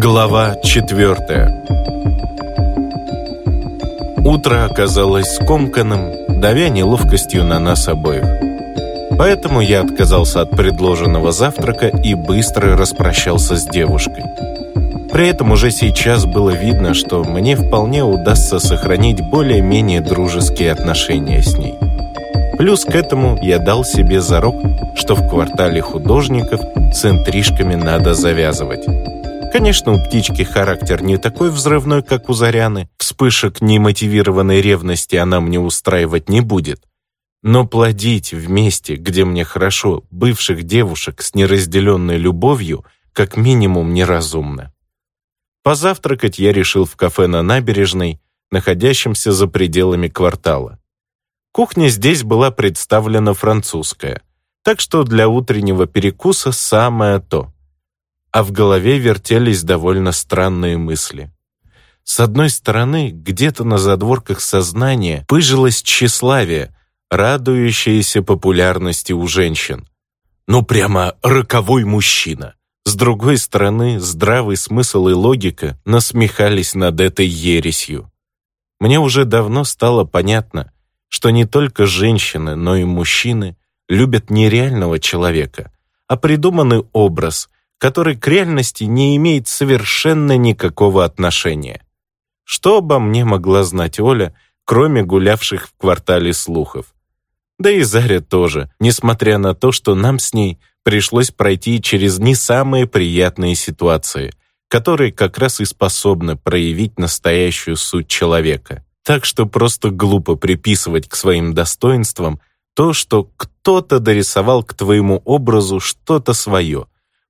Глава четвертая Утро оказалось скомканным, давя неловкостью на нас обоих. Поэтому я отказался от предложенного завтрака и быстро распрощался с девушкой. При этом уже сейчас было видно, что мне вполне удастся сохранить более-менее дружеские отношения с ней. Плюс к этому я дал себе зарок, что в квартале художников с интрижками надо завязывать. Конечно, у птички характер не такой взрывной, как у Заряны. Вспышек немотивированной ревности она мне устраивать не будет. Но плодить вместе, где мне хорошо, бывших девушек с неразделенной любовью, как минимум неразумно. Позавтракать я решил в кафе на набережной, находящемся за пределами квартала. Кухня здесь была представлена французская, так что для утреннего перекуса самое то. А в голове вертелись довольно странные мысли. С одной стороны, где-то на задворках сознания пыжилось тщеславие, радующееся популярности у женщин. Ну прямо роковой мужчина. С другой стороны, здравый смысл и логика насмехались над этой ересью. Мне уже давно стало понятно, что не только женщины, но и мужчины любят не реального человека, а придуманный образ, который к реальности не имеет совершенно никакого отношения. Что обо мне могла знать Оля, кроме гулявших в квартале слухов? Да и Заря тоже, несмотря на то, что нам с ней пришлось пройти через не самые приятные ситуации, которые как раз и способны проявить настоящую суть человека. Так что просто глупо приписывать к своим достоинствам то, что кто-то дорисовал к твоему образу что-то свое,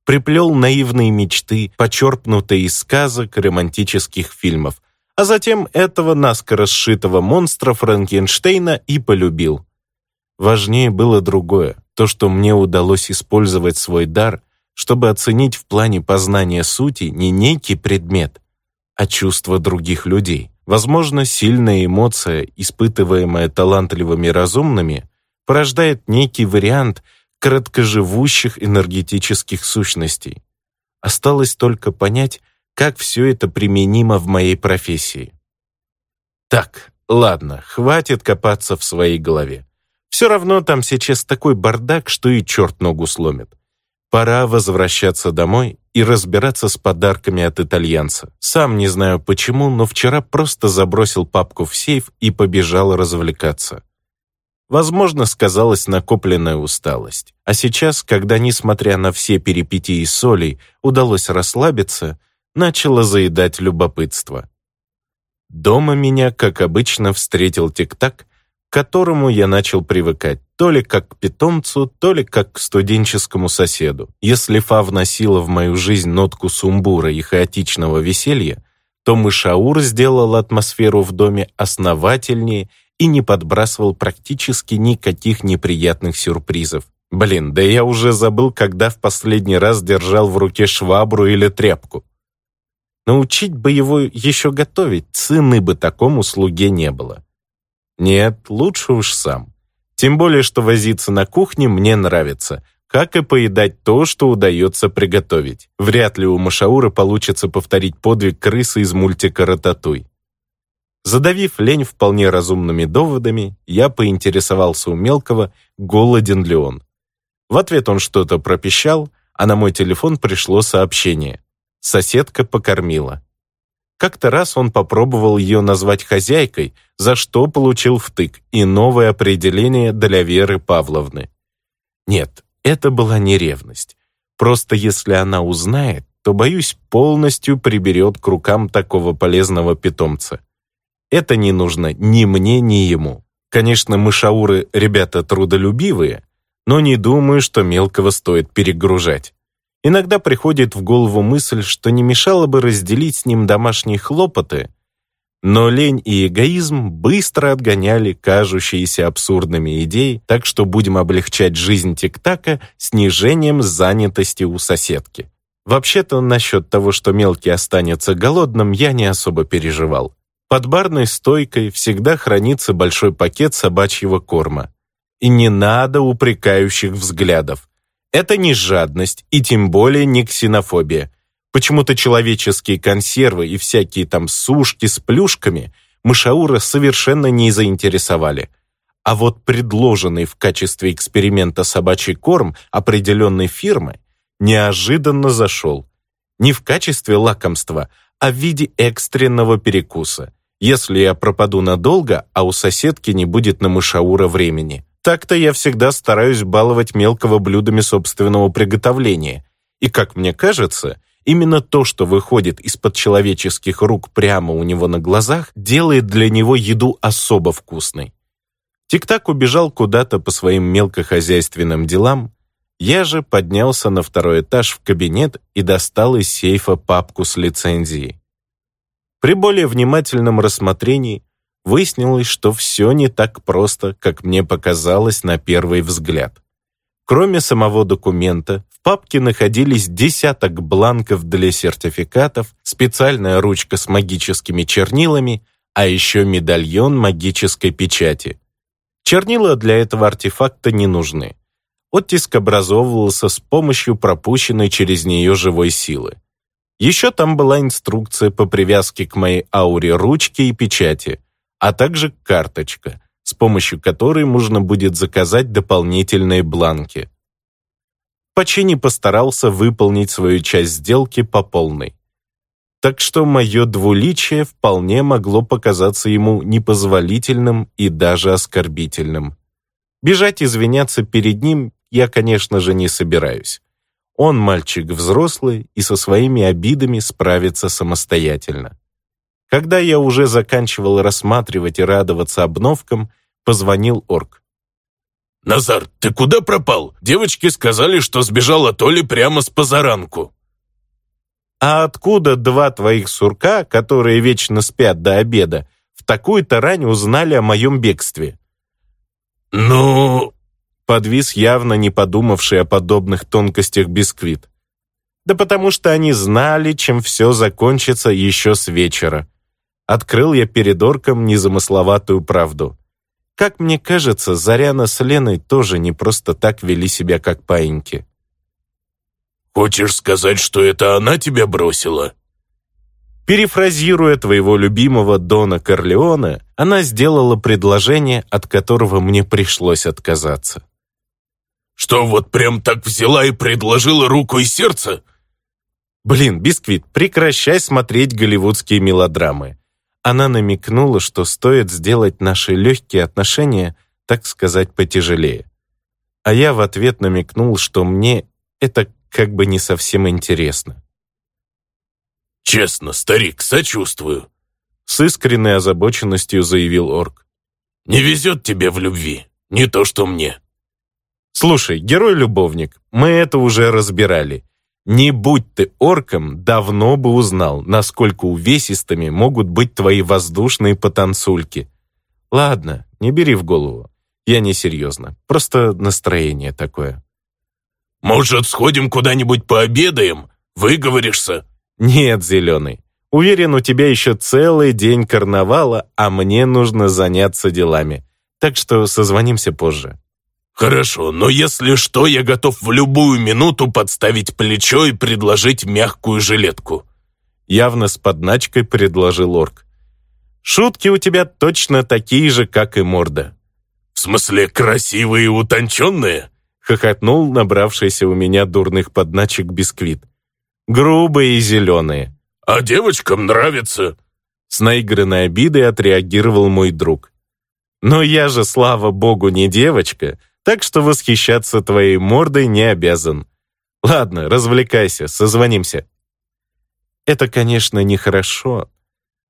приплел наивные мечты, почерпнутые из сказок романтических фильмов, а затем этого наскоро сшитого монстра Франкенштейна и полюбил. Важнее было другое, то, что мне удалось использовать свой дар, чтобы оценить в плане познания сути не некий предмет, а чувства других людей. Возможно, сильная эмоция, испытываемая талантливыми разумными, порождает некий вариант краткоживущих энергетических сущностей. Осталось только понять, как все это применимо в моей профессии. Так, ладно, хватит копаться в своей голове. Все равно там сейчас такой бардак, что и черт ногу сломит. Пора возвращаться домой и разбираться с подарками от итальянца. Сам не знаю почему, но вчера просто забросил папку в сейф и побежал развлекаться. Возможно, сказалась накопленная усталость. А сейчас, когда, несмотря на все перипетии солей, удалось расслабиться, начало заедать любопытство. Дома меня, как обычно, встретил тик-так, к которому я начал привыкать, то ли как к питомцу, то ли как к студенческому соседу. Если Фа вносила в мою жизнь нотку сумбура и хаотичного веселья, то Мышаур сделал атмосферу в доме основательнее и не подбрасывал практически никаких неприятных сюрпризов. Блин, да я уже забыл, когда в последний раз держал в руке швабру или тряпку. Научить бы его еще готовить, цены бы такому слуге не было. Нет, лучше уж сам. Тем более, что возиться на кухне мне нравится, как и поедать то, что удается приготовить. Вряд ли у Машаура получится повторить подвиг крысы из мультика «Рататуй». Задавив лень вполне разумными доводами, я поинтересовался у мелкого, голоден ли он. В ответ он что-то пропищал, а на мой телефон пришло сообщение. Соседка покормила. Как-то раз он попробовал ее назвать хозяйкой, за что получил втык и новое определение для Веры Павловны. Нет, это была не ревность. Просто если она узнает, то, боюсь, полностью приберет к рукам такого полезного питомца. Это не нужно ни мне, ни ему. Конечно, мышауры ребята трудолюбивые, но не думаю, что мелкого стоит перегружать. Иногда приходит в голову мысль, что не мешало бы разделить с ним домашние хлопоты, но лень и эгоизм быстро отгоняли кажущиеся абсурдными идеи, так что будем облегчать жизнь тик-така снижением занятости у соседки. Вообще-то насчет того, что мелкий останется голодным, я не особо переживал. Под барной стойкой всегда хранится большой пакет собачьего корма. И не надо упрекающих взглядов. Это не жадность и тем более не ксенофобия. Почему-то человеческие консервы и всякие там сушки с плюшками Мышаура совершенно не заинтересовали. А вот предложенный в качестве эксперимента собачий корм определенной фирмы неожиданно зашел. Не в качестве лакомства, а в виде экстренного перекуса, если я пропаду надолго, а у соседки не будет на мышаура времени. Так-то я всегда стараюсь баловать мелкого блюдами собственного приготовления. И, как мне кажется, именно то, что выходит из-под человеческих рук прямо у него на глазах, делает для него еду особо вкусной. Тик-так убежал куда-то по своим мелкохозяйственным делам, я же поднялся на второй этаж в кабинет и достал из сейфа папку с лицензией. При более внимательном рассмотрении выяснилось, что все не так просто, как мне показалось на первый взгляд. Кроме самого документа, в папке находились десяток бланков для сертификатов, специальная ручка с магическими чернилами, а еще медальон магической печати. Чернила для этого артефакта не нужны. Оттиск образовывался с помощью пропущенной через нее живой силы. Еще там была инструкция по привязке к моей ауре ручки и печати, а также карточка, с помощью которой можно будет заказать дополнительные бланки. Пачини постарался выполнить свою часть сделки по полной. Так что мое двуличие вполне могло показаться ему непозволительным и даже оскорбительным. Бежать извиняться перед ним я, конечно же, не собираюсь. Он мальчик взрослый и со своими обидами справится самостоятельно. Когда я уже заканчивал рассматривать и радоваться обновкам, позвонил Орк. «Назар, ты куда пропал? Девочки сказали, что сбежала Толи прямо с позаранку». «А откуда два твоих сурка, которые вечно спят до обеда, в такую-то рань узнали о моем бегстве?» «Ну...» подвис явно не подумавший о подобных тонкостях бисквит. Да потому что они знали, чем все закончится еще с вечера. Открыл я перед орком незамысловатую правду. Как мне кажется, Заряна с Леной тоже не просто так вели себя как паиньки. «Хочешь сказать, что это она тебя бросила?» Перефразируя твоего любимого Дона Корлеона, она сделала предложение, от которого мне пришлось отказаться. Что, вот прям так взяла и предложила руку и сердце? Блин, Бисквит, прекращай смотреть голливудские мелодрамы. Она намекнула, что стоит сделать наши легкие отношения, так сказать, потяжелее. А я в ответ намекнул, что мне это как бы не совсем интересно. «Честно, старик, сочувствую», — с искренней озабоченностью заявил орк. «Не везет тебе в любви, не то что мне». Слушай, герой-любовник, мы это уже разбирали. Не будь ты орком, давно бы узнал, насколько увесистыми могут быть твои воздушные потанцульки. Ладно, не бери в голову. Я не серьезно, просто настроение такое. Может, сходим куда-нибудь пообедаем? Выговоришься? Нет, Зеленый. Уверен, у тебя еще целый день карнавала, а мне нужно заняться делами. Так что созвонимся позже. «Хорошо, но если что, я готов в любую минуту подставить плечо и предложить мягкую жилетку». Явно с подначкой предложил орк. «Шутки у тебя точно такие же, как и морда». «В смысле, красивые и утонченные?» хохотнул набравшийся у меня дурных подначек бисквит. «Грубые и зеленые». «А девочкам нравится». С наигранной обидой отреагировал мой друг. «Но я же, слава богу, не девочка, так что восхищаться твоей мордой не обязан. Ладно, развлекайся, созвонимся. Это, конечно, нехорошо,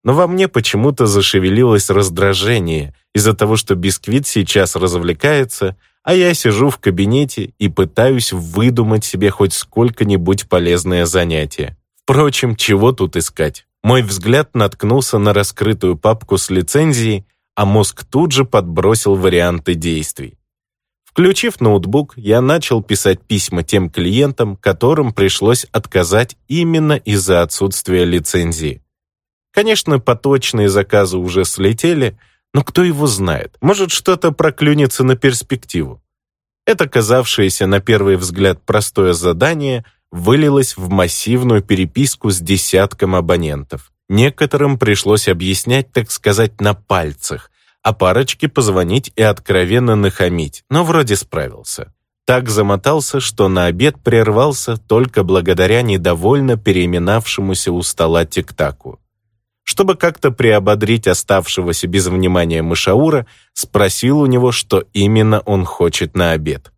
но во мне почему-то зашевелилось раздражение из-за того, что бисквит сейчас развлекается, а я сижу в кабинете и пытаюсь выдумать себе хоть сколько-нибудь полезное занятие. Впрочем, чего тут искать? Мой взгляд наткнулся на раскрытую папку с лицензией, а мозг тут же подбросил варианты действий. Включив ноутбук, я начал писать письма тем клиентам, которым пришлось отказать именно из-за отсутствия лицензии. Конечно, поточные заказы уже слетели, но кто его знает, может что-то проклюнется на перспективу. Это казавшееся на первый взгляд простое задание вылилось в массивную переписку с десятком абонентов. Некоторым пришлось объяснять, так сказать, на пальцах, а парочке позвонить и откровенно нахамить, но вроде справился. Так замотался, что на обед прервался только благодаря недовольно переименавшемуся у стола тиктаку. Чтобы как-то приободрить оставшегося без внимания мышаура, спросил у него, что именно он хочет на обед.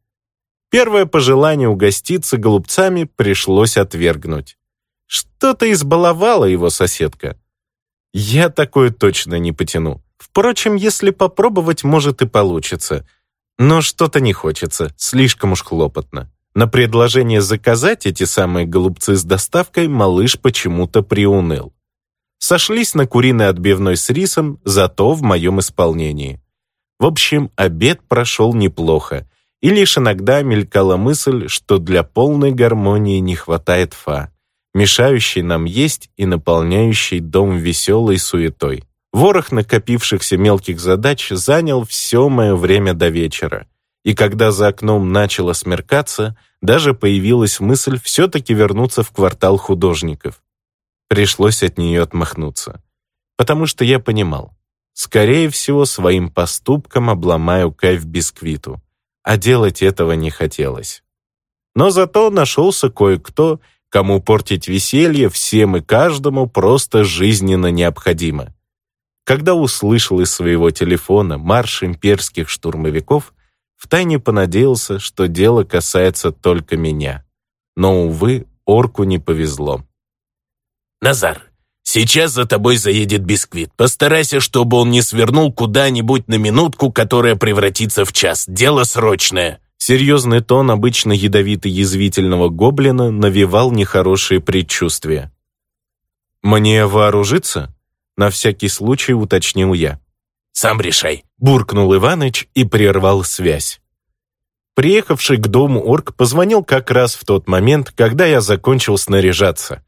Первое пожелание угоститься голубцами пришлось отвергнуть. Что-то избаловала его соседка. Я такое точно не потяну. Впрочем, если попробовать, может и получится. Но что-то не хочется, слишком уж хлопотно. На предложение заказать эти самые голубцы с доставкой малыш почему-то приуныл. Сошлись на куриной отбивной с рисом, зато в моем исполнении. В общем, обед прошел неплохо, и лишь иногда мелькала мысль, что для полной гармонии не хватает фа мешающий нам есть и наполняющий дом веселой суетой. Ворох накопившихся мелких задач занял все мое время до вечера. И когда за окном начало смеркаться, даже появилась мысль все-таки вернуться в квартал художников. Пришлось от нее отмахнуться. Потому что я понимал, скорее всего, своим поступком обломаю кайф бисквиту, а делать этого не хотелось. Но зато нашелся кое-кто, кому портить веселье всем и каждому просто жизненно необходимо. Когда услышал из своего телефона марш имперских штурмовиков, втайне понадеялся, что дело касается только меня. Но, увы, орку не повезло. «Назар, сейчас за тобой заедет бисквит. Постарайся, чтобы он не свернул куда-нибудь на минутку, которая превратится в час. Дело срочное». Серьезный тон обычно ядовито-язвительного гоблина навевал нехорошие предчувствия. «Мне вооружиться?» — на всякий случай уточнил я. «Сам решай», — буркнул Иваныч и прервал связь. Приехавший к дому орк позвонил как раз в тот момент, когда я закончил снаряжаться.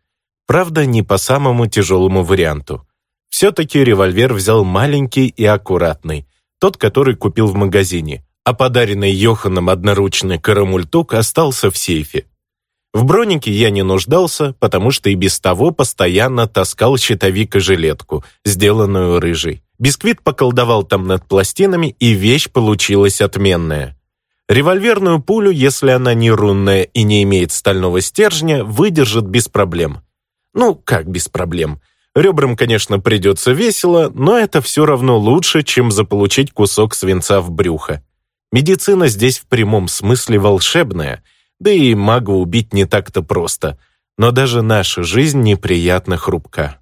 Правда, не по самому тяжелому варианту. Все-таки револьвер взял маленький и аккуратный, тот, который купил в магазине, а подаренный Йоханом одноручный карамультук остался в сейфе. В бронике я не нуждался, потому что и без того постоянно таскал щитовик и жилетку, сделанную рыжей. Бисквит поколдовал там над пластинами, и вещь получилась отменная. Револьверную пулю, если она не рунная и не имеет стального стержня, выдержит без проблем. Ну, как без проблем? Ребрам, конечно, придется весело, но это все равно лучше, чем заполучить кусок свинца в брюхо. Медицина здесь в прямом смысле волшебная, да и мага убить не так-то просто, но даже наша жизнь неприятно хрупка.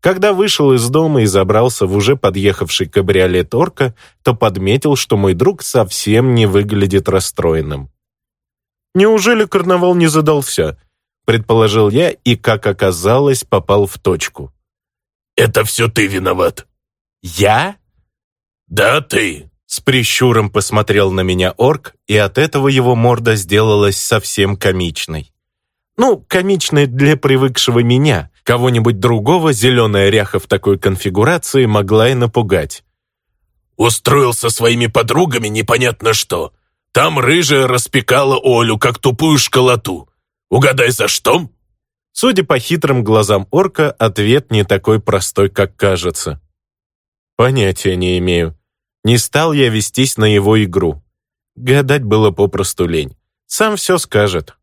Когда вышел из дома и забрался в уже подъехавший кабриолет орка, то подметил, что мой друг совсем не выглядит расстроенным. «Неужели карнавал не задался?» — предположил я и, как оказалось, попал в точку. «Это все ты виноват». «Я?» «Да, ты. С прищуром посмотрел на меня орк, и от этого его морда сделалась совсем комичной. Ну, комичной для привыкшего меня. Кого-нибудь другого зеленая ряха в такой конфигурации могла и напугать. «Устроил со своими подругами непонятно что. Там рыжая распекала Олю, как тупую школоту. Угадай, за что?» Судя по хитрым глазам орка, ответ не такой простой, как кажется. «Понятия не имею», не стал я вестись на его игру. Гадать было попросту лень. Сам все скажет.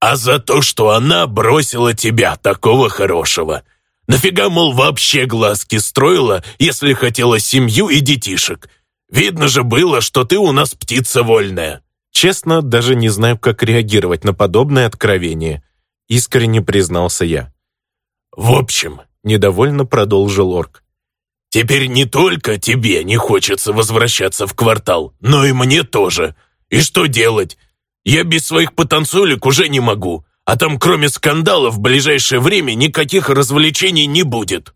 «А за то, что она бросила тебя, такого хорошего. Нафига, мол, вообще глазки строила, если хотела семью и детишек? Видно же было, что ты у нас птица вольная». Честно, даже не знаю, как реагировать на подобное откровение. Искренне признался я. «В общем», — недовольно продолжил орк, Теперь не только тебе не хочется возвращаться в квартал, но и мне тоже. И что делать? Я без своих потанцулек уже не могу, а там кроме скандала в ближайшее время никаких развлечений не будет».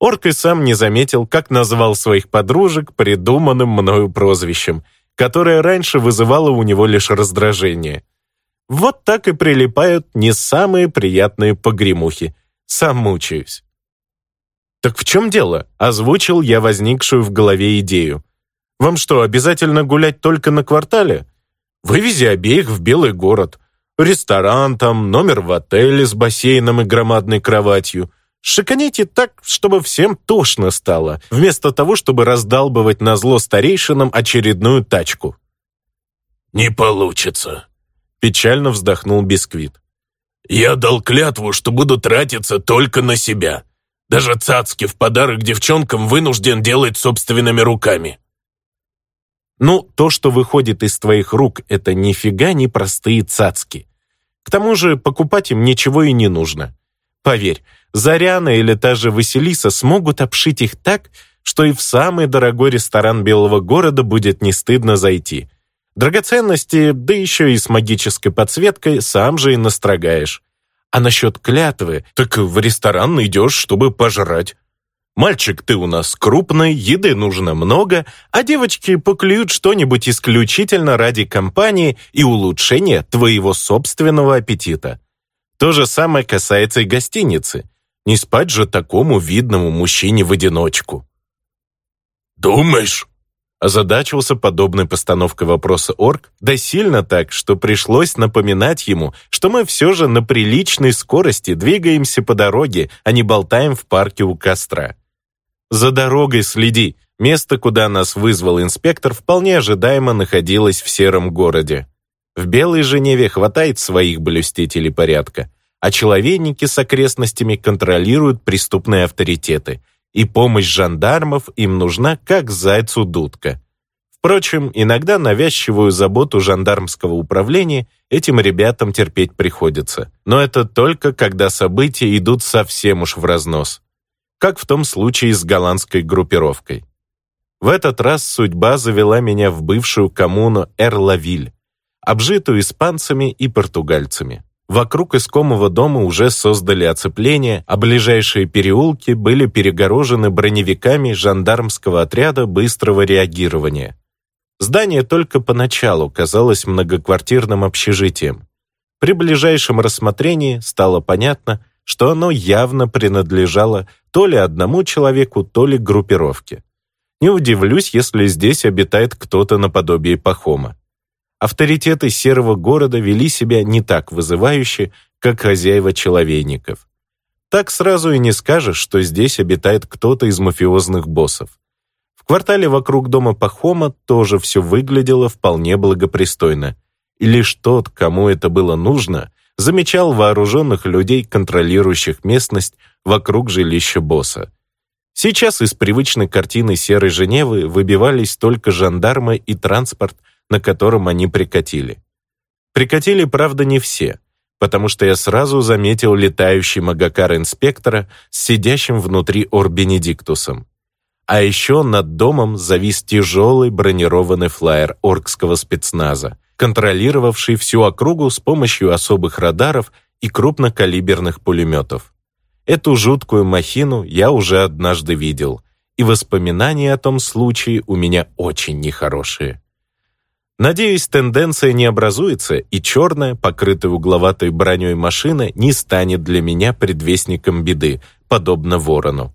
Орк и сам не заметил, как назвал своих подружек придуманным мною прозвищем, которое раньше вызывало у него лишь раздражение. Вот так и прилипают не самые приятные погремухи. Сам мучаюсь. «Так в чем дело?» – озвучил я возникшую в голове идею. «Вам что, обязательно гулять только на квартале? Вывези обеих в Белый город. Ресторан там, номер в отеле с бассейном и громадной кроватью. Шиканите так, чтобы всем тошно стало, вместо того, чтобы раздалбывать на зло старейшинам очередную тачку. «Не получится», — печально вздохнул Бисквит. «Я дал клятву, что буду тратиться только на себя. Даже цацки в подарок девчонкам вынужден делать собственными руками». Ну, то, что выходит из твоих рук, это нифига не простые цацки. К тому же покупать им ничего и не нужно. Поверь, Заряна или та же Василиса смогут обшить их так, что и в самый дорогой ресторан Белого города будет не стыдно зайти. Драгоценности, да еще и с магической подсветкой, сам же и настрогаешь. А насчет клятвы, так в ресторан идешь, чтобы пожрать. Мальчик, ты у нас крупный, еды нужно много, а девочки поклюют что-нибудь исключительно ради компании и улучшения твоего собственного аппетита. То же самое касается и гостиницы. Не спать же такому видному мужчине в одиночку. «Думаешь?» Озадачился подобной постановкой вопроса орк, да сильно так, что пришлось напоминать ему, что мы все же на приличной скорости двигаемся по дороге, а не болтаем в парке у костра. За дорогой следи. Место, куда нас вызвал инспектор, вполне ожидаемо находилось в сером городе. В Белой Женеве хватает своих блюстителей порядка а человейники с окрестностями контролируют преступные авторитеты, и помощь жандармов им нужна как зайцу дудка. Впрочем, иногда навязчивую заботу жандармского управления этим ребятам терпеть приходится. Но это только когда события идут совсем уж в разнос. Как в том случае с голландской группировкой. В этот раз судьба завела меня в бывшую коммуну Эрлавиль, обжитую испанцами и португальцами. Вокруг искомого дома уже создали оцепление, а ближайшие переулки были перегорожены броневиками жандармского отряда быстрого реагирования. Здание только поначалу казалось многоквартирным общежитием. При ближайшем рассмотрении стало понятно, что оно явно принадлежало то ли одному человеку, то ли группировке. Не удивлюсь, если здесь обитает кто-то наподобие Пахома авторитеты серого города вели себя не так вызывающе, как хозяева человейников. Так сразу и не скажешь, что здесь обитает кто-то из мафиозных боссов. В квартале вокруг дома Пахома тоже все выглядело вполне благопристойно, и лишь тот, кому это было нужно, замечал вооруженных людей, контролирующих местность вокруг жилища босса. Сейчас из привычной картины серой Женевы выбивались только жандармы и транспорт – на котором они прикатили. Прикатили, правда, не все, потому что я сразу заметил летающий магакар инспектора с сидящим внутри Орбенедиктусом. А еще над домом завис тяжелый бронированный флайер оркского спецназа, контролировавший всю округу с помощью особых радаров и крупнокалиберных пулеметов. Эту жуткую махину я уже однажды видел, и воспоминания о том случае у меня очень нехорошие. Надеюсь, тенденция не образуется, и черная, покрытая угловатой броней машина не станет для меня предвестником беды, подобно ворону.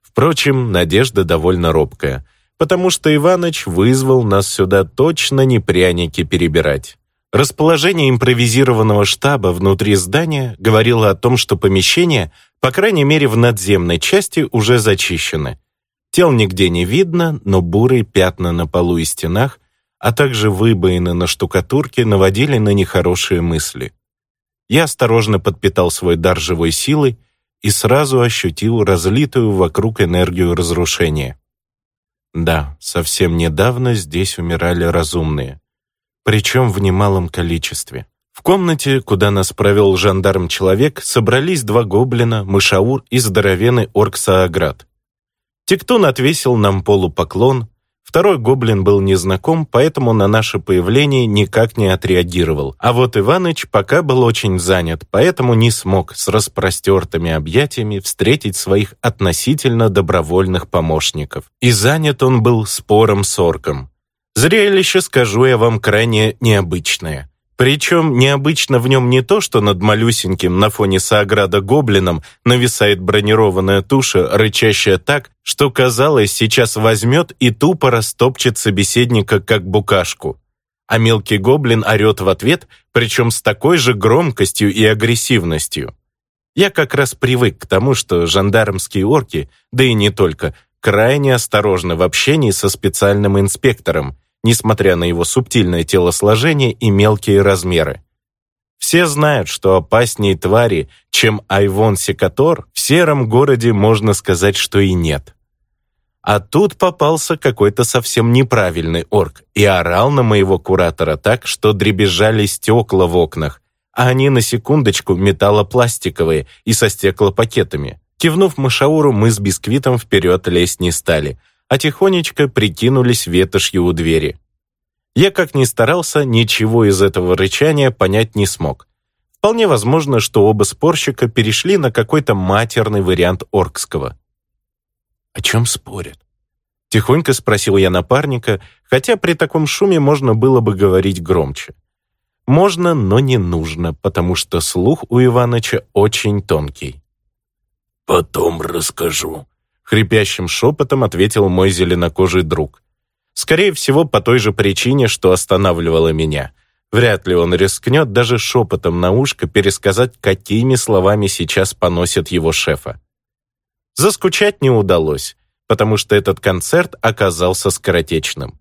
Впрочем, надежда довольно робкая, потому что Иваныч вызвал нас сюда точно не пряники перебирать. Расположение импровизированного штаба внутри здания говорило о том, что помещение, по крайней мере в надземной части, уже зачищено. Тел нигде не видно, но бурые пятна на полу и стенах а также выбоины на штукатурке наводили на нехорошие мысли. Я осторожно подпитал свой дар живой силой и сразу ощутил разлитую вокруг энергию разрушения. Да, совсем недавно здесь умирали разумные, причем в немалом количестве. В комнате, куда нас провел жандарм-человек, собрались два гоблина, мышаур и здоровенный орк Сааград. Тектун отвесил нам полупоклон, Второй гоблин был незнаком, поэтому на наше появление никак не отреагировал. А вот Иваныч пока был очень занят, поэтому не смог с распростертыми объятиями встретить своих относительно добровольных помощников. И занят он был спором с орком. Зрелище, скажу я вам, крайне необычное. Причем необычно в нем не то, что над малюсеньким на фоне Сааграда гоблином нависает бронированная туша, рычащая так, что, казалось, сейчас возьмет и тупо растопчет собеседника, как букашку. а мелкий гоблин орет в ответ, причем с такой же громкостью и агрессивностью. Я как раз привык к тому, что жандармские орки, да и не только, крайне осторожны в общении со специальным инспектором, несмотря на его субтильное телосложение и мелкие размеры. Все знают, что опаснее твари, чем Айвон Секатор, в сером городе можно сказать, что и нет. А тут попался какой-то совсем неправильный орк и орал на моего куратора так, что дребезжали стекла в окнах, а они на секундочку металлопластиковые и со стеклопакетами. Кивнув Машауру, мы с бисквитом вперед лезть не стали, а тихонечко прикинулись ветошью у двери. Я, как ни старался, ничего из этого рычания понять не смог. Вполне возможно, что оба спорщика перешли на какой-то матерный вариант оркского. «О чем спорят?» Тихонько спросил я напарника, хотя при таком шуме можно было бы говорить громче. Можно, но не нужно, потому что слух у Иваныча очень тонкий. «Потом расскажу», — хрипящим шепотом ответил мой зеленокожий друг. Скорее всего, по той же причине, что останавливало меня. Вряд ли он рискнет даже шепотом на ушко пересказать, какими словами сейчас поносят его шефа. Заскучать не удалось, потому что этот концерт оказался скоротечным.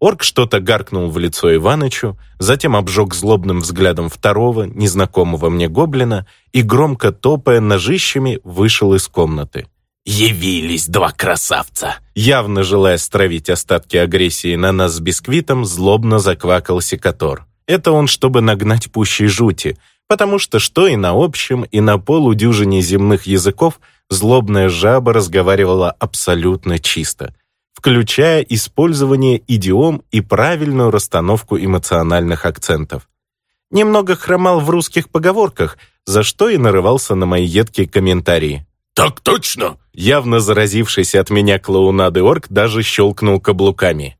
Орк что-то гаркнул в лицо Иванычу, затем обжег злобным взглядом второго, незнакомого мне гоблина и, громко топая ножищами, вышел из комнаты. «Явились два красавца!» Явно желая стравить остатки агрессии на нас с бисквитом, злобно заквакал секатор. Это он, чтобы нагнать пущей жути, потому что что и на общем, и на полудюжине земных языков злобная жаба разговаривала абсолютно чисто, включая использование идиом и правильную расстановку эмоциональных акцентов. Немного хромал в русских поговорках, за что и нарывался на мои едкие комментарии. «Так точно!» Явно заразившийся от меня клоунады орк даже щелкнул каблуками.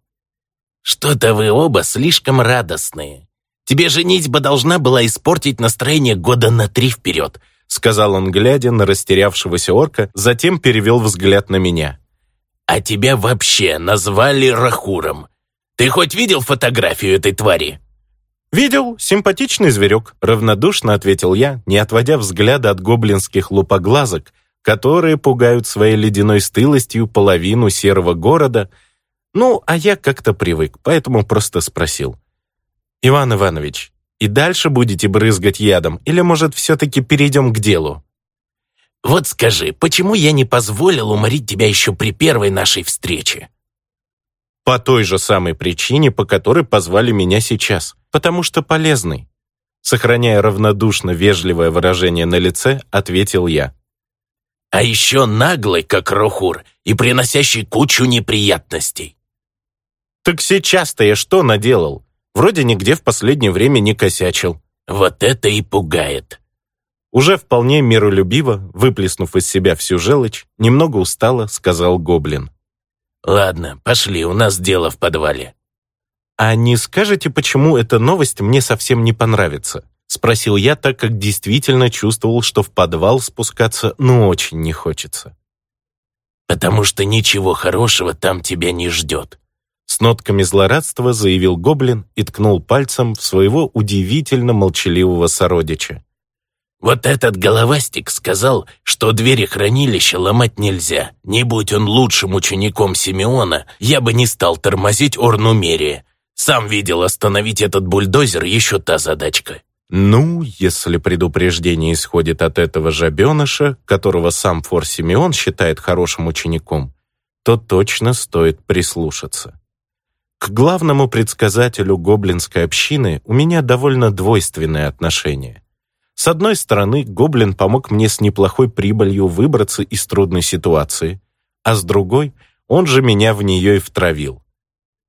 «Что-то вы оба слишком радостные. Тебе женитьба должна была испортить настроение года на три вперед», сказал он, глядя на растерявшегося орка, затем перевел взгляд на меня. «А тебя вообще назвали Рахуром. Ты хоть видел фотографию этой твари?» «Видел, симпатичный зверек», — равнодушно ответил я, не отводя взгляда от гоблинских лупоглазок, которые пугают своей ледяной стылостью половину серого города. Ну, а я как-то привык, поэтому просто спросил. «Иван Иванович, и дальше будете брызгать ядом, или, может, все-таки перейдем к делу?» «Вот скажи, почему я не позволил уморить тебя еще при первой нашей встрече?» «По той же самой причине, по которой позвали меня сейчас, потому что полезный». Сохраняя равнодушно вежливое выражение на лице, ответил я а еще наглый, как Рухур, и приносящий кучу неприятностей. Так сейчас-то я что наделал? Вроде нигде в последнее время не косячил. Вот это и пугает. Уже вполне миролюбиво, выплеснув из себя всю желчь, немного устало, сказал Гоблин. «Ладно, пошли, у нас дело в подвале». «А не скажете, почему эта новость мне совсем не понравится?» Спросил я, так как действительно чувствовал, что в подвал спускаться ну очень не хочется. «Потому что ничего хорошего там тебя не ждет», с нотками злорадства заявил гоблин и ткнул пальцем в своего удивительно молчаливого сородича. «Вот этот головастик сказал, что двери хранилища ломать нельзя. Не будь он лучшим учеником Симеона, я бы не стал тормозить Орнумерия. Сам видел, остановить этот бульдозер еще та задачка». Ну, если предупреждение исходит от этого жабеныша, которого сам Фор Симеон считает хорошим учеником, то точно стоит прислушаться. К главному предсказателю гоблинской общины у меня довольно двойственное отношение. С одной стороны, гоблин помог мне с неплохой прибылью выбраться из трудной ситуации, а с другой, он же меня в нее и втравил.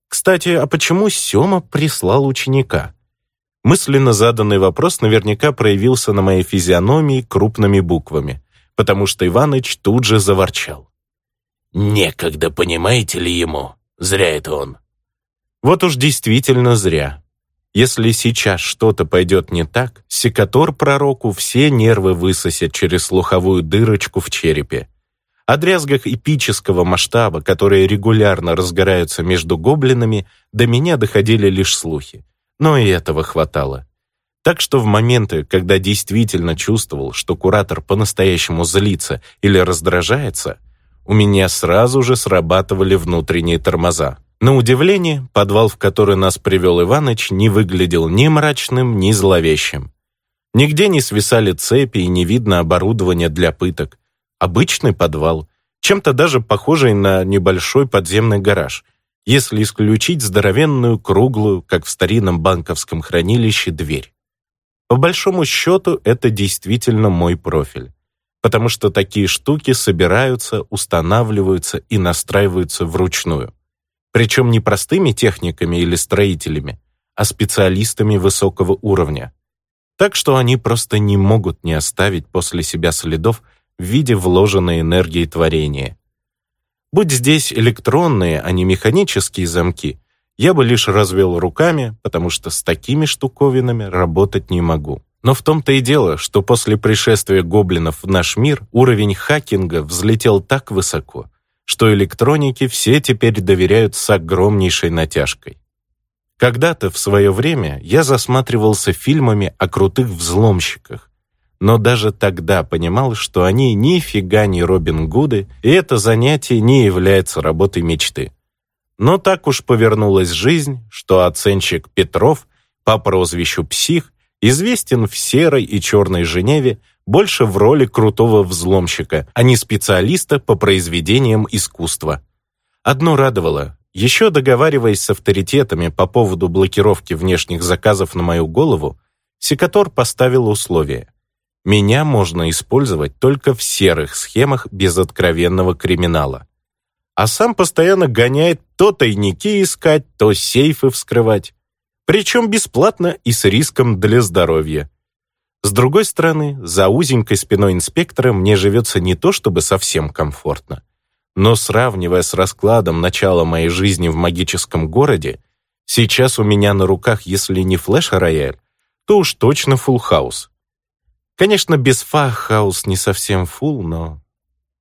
Кстати, а почему Сема прислал ученика? Мысленно заданный вопрос наверняка проявился на моей физиономии крупными буквами, потому что Иваныч тут же заворчал. «Некогда, понимаете ли ему? Зря это он». Вот уж действительно зря. Если сейчас что-то пойдет не так, секатор пророку все нервы высосет через слуховую дырочку в черепе. О дрязгах эпического масштаба, которые регулярно разгораются между гоблинами, до меня доходили лишь слухи но и этого хватало. Так что в моменты, когда действительно чувствовал, что куратор по-настоящему злится или раздражается, у меня сразу же срабатывали внутренние тормоза. На удивление, подвал, в который нас привел Иваныч, не выглядел ни мрачным, ни зловещим. Нигде не свисали цепи и не видно оборудования для пыток. Обычный подвал, чем-то даже похожий на небольшой подземный гараж, если исключить здоровенную, круглую, как в старинном банковском хранилище, дверь. По большому счету, это действительно мой профиль потому что такие штуки собираются, устанавливаются и настраиваются вручную. Причем не простыми техниками или строителями, а специалистами высокого уровня. Так что они просто не могут не оставить после себя следов в виде вложенной энергии творения. Будь здесь электронные, а не механические замки, я бы лишь развел руками, потому что с такими штуковинами работать не могу. Но в том-то и дело, что после пришествия гоблинов в наш мир уровень хакинга взлетел так высоко, что электроники все теперь доверяют с огромнейшей натяжкой. Когда-то в свое время я засматривался фильмами о крутых взломщиках, но даже тогда понимал, что они нифига не Робин Гуды, и это занятие не является работой мечты. Но так уж повернулась жизнь, что оценщик Петров по прозвищу Псих известен в серой и черной Женеве больше в роли крутого взломщика, а не специалиста по произведениям искусства. Одно радовало. Еще договариваясь с авторитетами по поводу блокировки внешних заказов на мою голову, Секатор поставил условие. Меня можно использовать только в серых схемах без откровенного криминала. А сам постоянно гоняет то тайники искать, то сейфы вскрывать причем бесплатно и с риском для здоровья. С другой стороны, за узенькой спиной инспектора мне живется не то чтобы совсем комфортно, но сравнивая с раскладом начала моей жизни в магическом городе, сейчас у меня на руках, если не флеш-рояль, то уж точно фулл-хаус. Конечно, без фах-хаус не совсем фулл, но...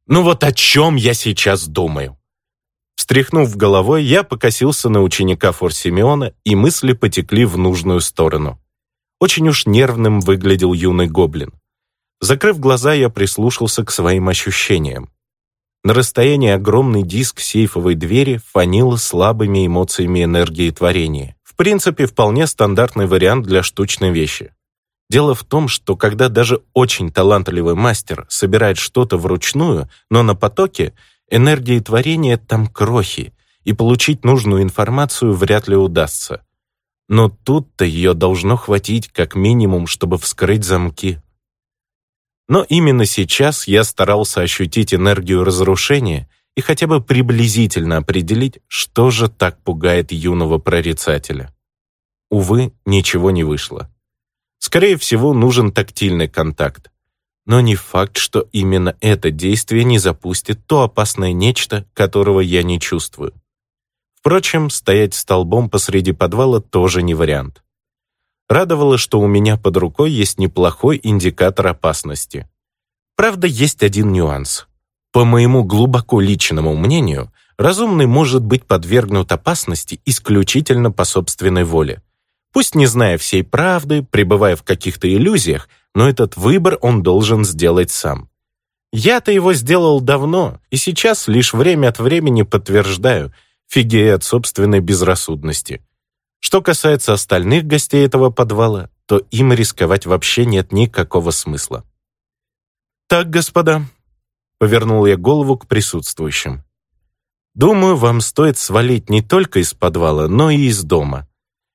Ну вот о чем я сейчас думаю? Встряхнув головой, я покосился на ученика Форсимеона, и мысли потекли в нужную сторону. Очень уж нервным выглядел юный гоблин. Закрыв глаза, я прислушался к своим ощущениям. На расстоянии огромный диск сейфовой двери фанил слабыми эмоциями энергии творения. В принципе, вполне стандартный вариант для штучной вещи. Дело в том, что когда даже очень талантливый мастер собирает что-то вручную, но на потоке, Энергии творения там крохи, и получить нужную информацию вряд ли удастся. Но тут-то ее должно хватить как минимум, чтобы вскрыть замки. Но именно сейчас я старался ощутить энергию разрушения и хотя бы приблизительно определить, что же так пугает юного прорицателя. Увы, ничего не вышло. Скорее всего, нужен тактильный контакт. Но не факт, что именно это действие не запустит то опасное нечто, которого я не чувствую. Впрочем, стоять столбом посреди подвала тоже не вариант. Радовало, что у меня под рукой есть неплохой индикатор опасности. Правда, есть один нюанс. По моему глубоко личному мнению, разумный может быть подвергнут опасности исключительно по собственной воле. Пусть не зная всей правды, пребывая в каких-то иллюзиях, но этот выбор он должен сделать сам. Я-то его сделал давно, и сейчас лишь время от времени подтверждаю, фигея от собственной безрассудности. Что касается остальных гостей этого подвала, то им рисковать вообще нет никакого смысла. «Так, господа», — повернул я голову к присутствующим. «Думаю, вам стоит свалить не только из подвала, но и из дома.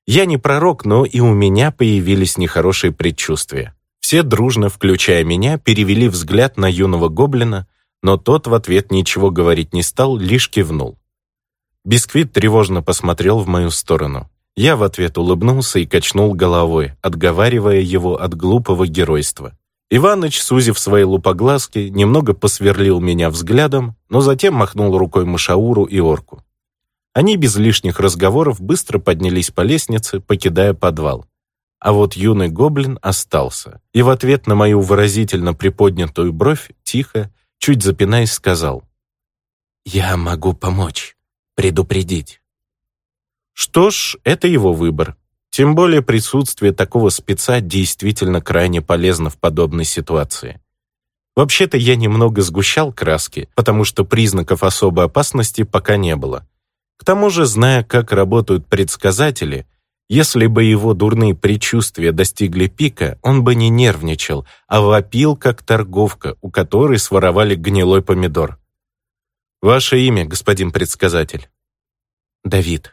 Я не пророк, но и у меня появились нехорошие предчувствия. Все дружно, включая меня, перевели взгляд на юного гоблина, но тот в ответ ничего говорить не стал, лишь кивнул. Бисквит тревожно посмотрел в мою сторону. Я в ответ улыбнулся и качнул головой, отговаривая его от глупого геройства. Иваныч, сузив свои лупоглазки, немного посверлил меня взглядом, но затем махнул рукой Машауру и Орку. Они без лишних разговоров быстро поднялись по лестнице, покидая подвал. А вот юный гоблин остался, и в ответ на мою выразительно приподнятую бровь тихо, чуть запинаясь, сказал «Я могу помочь, предупредить». Что ж, это его выбор. Тем более присутствие такого спеца действительно крайне полезно в подобной ситуации. Вообще-то я немного сгущал краски, потому что признаков особой опасности пока не было. К тому же, зная, как работают предсказатели, если бы его дурные предчувствия достигли пика, он бы не нервничал, а вопил, как торговка, у которой своровали гнилой помидор. «Ваше имя, господин предсказатель?» «Давид».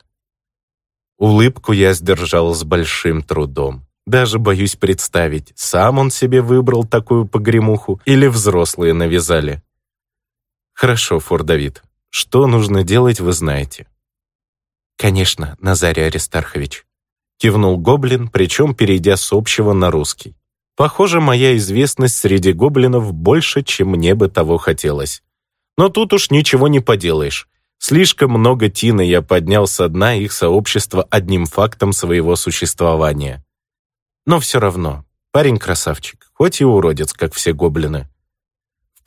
Улыбку я сдержал с большим трудом. Даже боюсь представить, сам он себе выбрал такую погремуху или взрослые навязали. «Хорошо, Фор Давид, что нужно делать, вы знаете». «Конечно, Назарий Аристархович», — кивнул гоблин, причем перейдя с общего на русский. «Похоже, моя известность среди гоблинов больше, чем мне бы того хотелось. Но тут уж ничего не поделаешь. Слишком много тины я поднял со дна их сообщества одним фактом своего существования. Но все равно, парень красавчик, хоть и уродец, как все гоблины.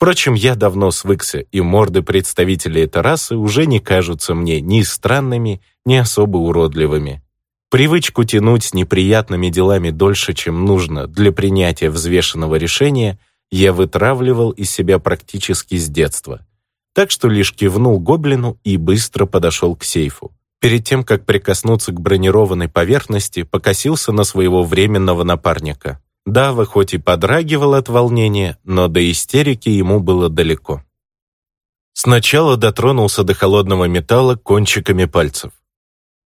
Впрочем, я давно свыкся, и морды представителей этой расы уже не кажутся мне ни странными, ни особо уродливыми. Привычку тянуть неприятными делами дольше, чем нужно для принятия взвешенного решения, я вытравливал из себя практически с детства. Так что лишь кивнул гоблину и быстро подошел к сейфу. Перед тем, как прикоснуться к бронированной поверхности, покосился на своего временного напарника. Дава хоть и подрагивал от волнения, но до истерики ему было далеко. Сначала дотронулся до холодного металла кончиками пальцев.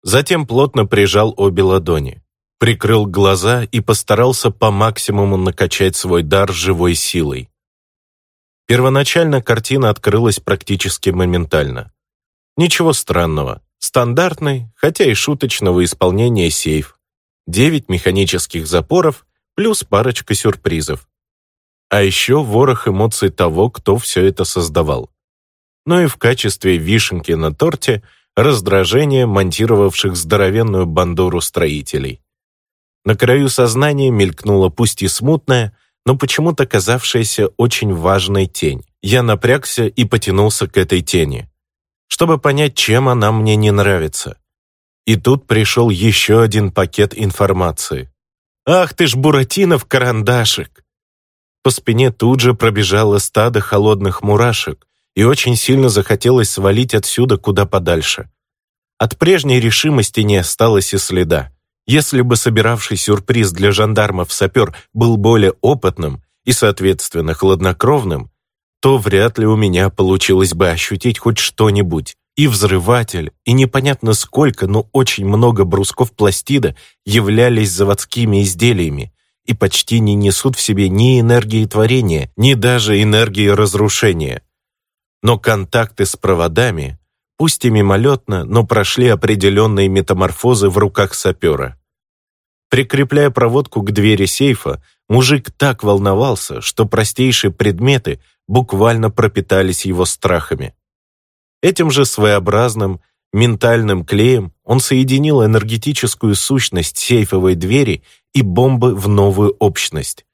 Затем плотно прижал обе ладони, прикрыл глаза и постарался по максимуму накачать свой дар живой силой. Первоначально картина открылась практически моментально. Ничего странного. Стандартный, хотя и шуточного исполнения сейф. Девять механических запоров плюс парочка сюрпризов. А еще ворох эмоций того, кто все это создавал. Но и в качестве вишенки на торте раздражение монтировавших здоровенную бандуру строителей. На краю сознания мелькнула пусть и смутная, но почему-то казавшаяся очень важной тень. Я напрягся и потянулся к этой тени, чтобы понять, чем она мне не нравится. И тут пришел еще один пакет информации. «Ах ты ж, Буратинов, карандашик!» По спине тут же пробежало стадо холодных мурашек, и очень сильно захотелось свалить отсюда куда подальше. От прежней решимости не осталось и следа. Если бы собиравший сюрприз для жандармов сапер был более опытным и, соответственно, хладнокровным, то вряд ли у меня получилось бы ощутить хоть что-нибудь. И взрыватель, и непонятно сколько, но очень много брусков пластида являлись заводскими изделиями и почти не несут в себе ни энергии творения, ни даже энергии разрушения но контакты с проводами, пусть и мимолетно, но прошли определенные метаморфозы в руках сапера. Прикрепляя проводку к двери сейфа, мужик так волновался, что простейшие предметы буквально пропитались его страхами. Этим же своеобразным ментальным клеем он соединил энергетическую сущность сейфовой двери и бомбы в новую общность.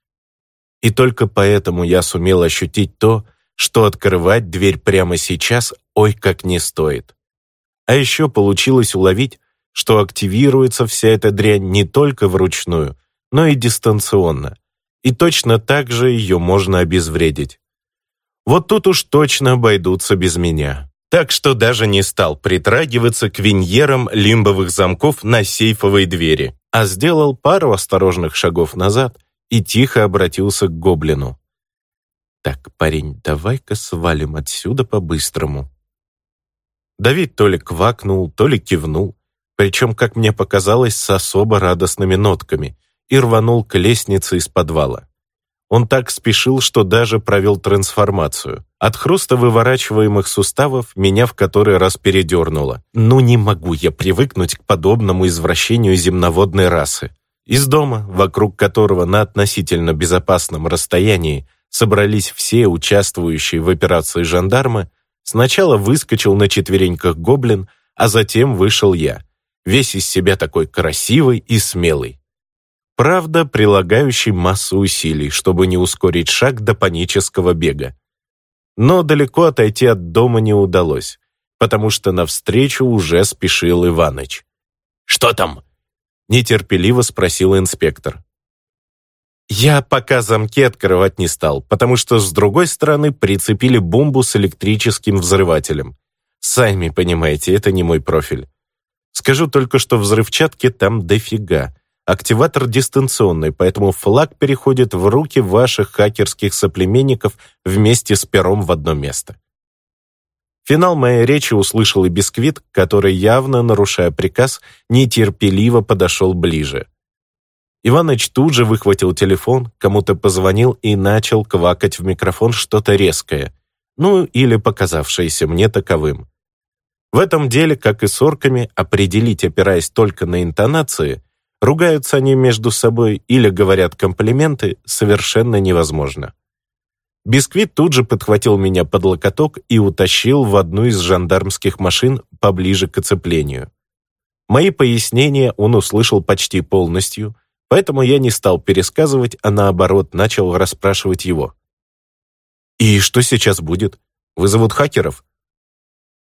И только поэтому я сумел ощутить то, что открывать дверь прямо сейчас ой как не стоит. А еще получилось уловить, что активируется вся эта дрянь не только вручную, но и дистанционно. И точно так же ее можно обезвредить. Вот тут уж точно обойдутся без меня. Так что даже не стал притрагиваться к виньерам лимбовых замков на сейфовой двери, а сделал пару осторожных шагов назад и тихо обратился к гоблину. «Так, парень, давай-ка свалим отсюда по-быстрому». Давид то ли квакнул, то ли кивнул, причем, как мне показалось, с особо радостными нотками, и рванул к лестнице из подвала. Он так спешил, что даже провел трансформацию. От хруста выворачиваемых суставов меня в который раз передернуло. Ну не могу я привыкнуть к подобному извращению земноводной расы. Из дома, вокруг которого на относительно безопасном расстоянии собрались все участвующие в операции жандармы, сначала выскочил на четвереньках гоблин, а затем вышел я, весь из себя такой красивый и смелый. Правда, прилагающий массу усилий, чтобы не ускорить шаг до панического бега. Но далеко отойти от дома не удалось, потому что навстречу уже спешил Иваныч. «Что там?» Нетерпеливо спросил инспектор. Я пока замки открывать не стал, потому что с другой стороны прицепили бомбу с электрическим взрывателем. Сами понимаете, это не мой профиль. Скажу только, что взрывчатки там дофига. Активатор дистанционный, поэтому флаг переходит в руки ваших хакерских соплеменников вместе с пером в одно место. Финал моей речи услышал и Бисквит, который, явно нарушая приказ, нетерпеливо подошел ближе. Иваныч тут же выхватил телефон, кому-то позвонил и начал квакать в микрофон что-то резкое, ну или показавшееся мне таковым. В этом деле, как и с орками, определить, опираясь только на интонации, ругаются они между собой или говорят комплименты, совершенно невозможно. Бисквит тут же подхватил меня под локоток и утащил в одну из жандармских машин поближе к оцеплению. Мои пояснения он услышал почти полностью, поэтому я не стал пересказывать, а наоборот начал расспрашивать его. «И что сейчас будет? Вызовут хакеров?»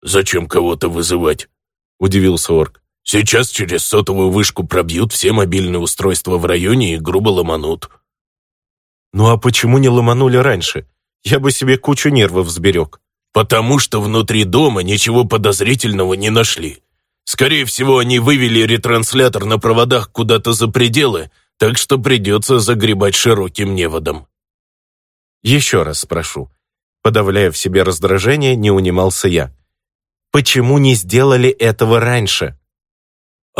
«Зачем кого-то вызывать?» — удивился орк. «Сейчас через сотовую вышку пробьют все мобильные устройства в районе и грубо ломанут». «Ну а почему не ломанули раньше? Я бы себе кучу нервов сберег». «Потому что внутри дома ничего подозрительного не нашли. Скорее всего, они вывели ретранслятор на проводах куда-то за пределы, так что придется загребать широким неводом». «Еще раз спрошу». Подавляя в себе раздражение, не унимался я. «Почему не сделали этого раньше?»